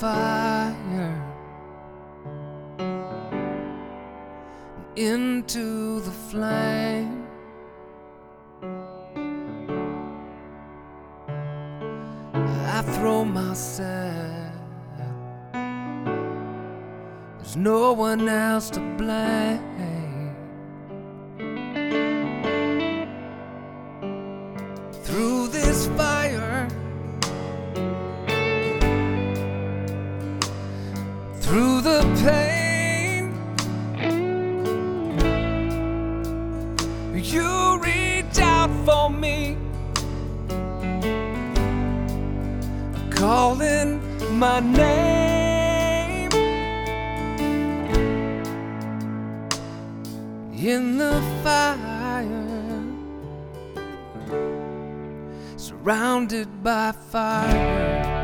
fire, into the flame. I throw myself. There's no one else to blame. Through the pain, you reach out for me. calling my name in the fire, surrounded by fire.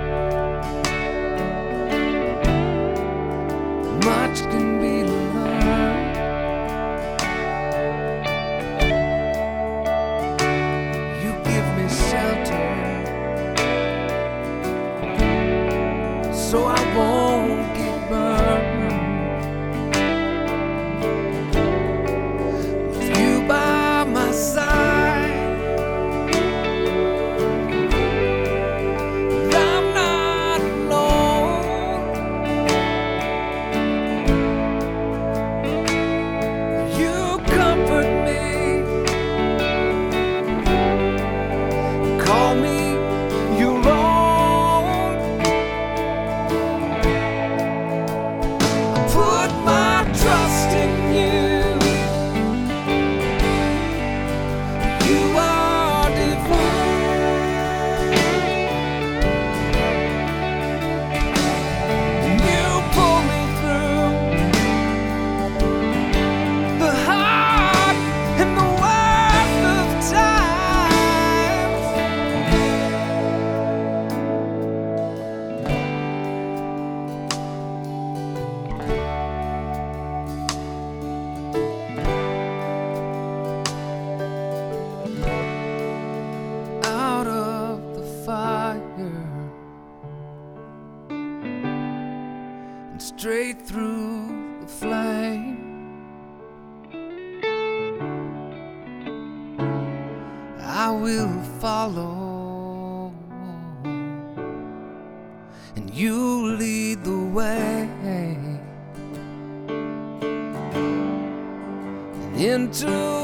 And straight through the flame. I will follow, and you lead the way and into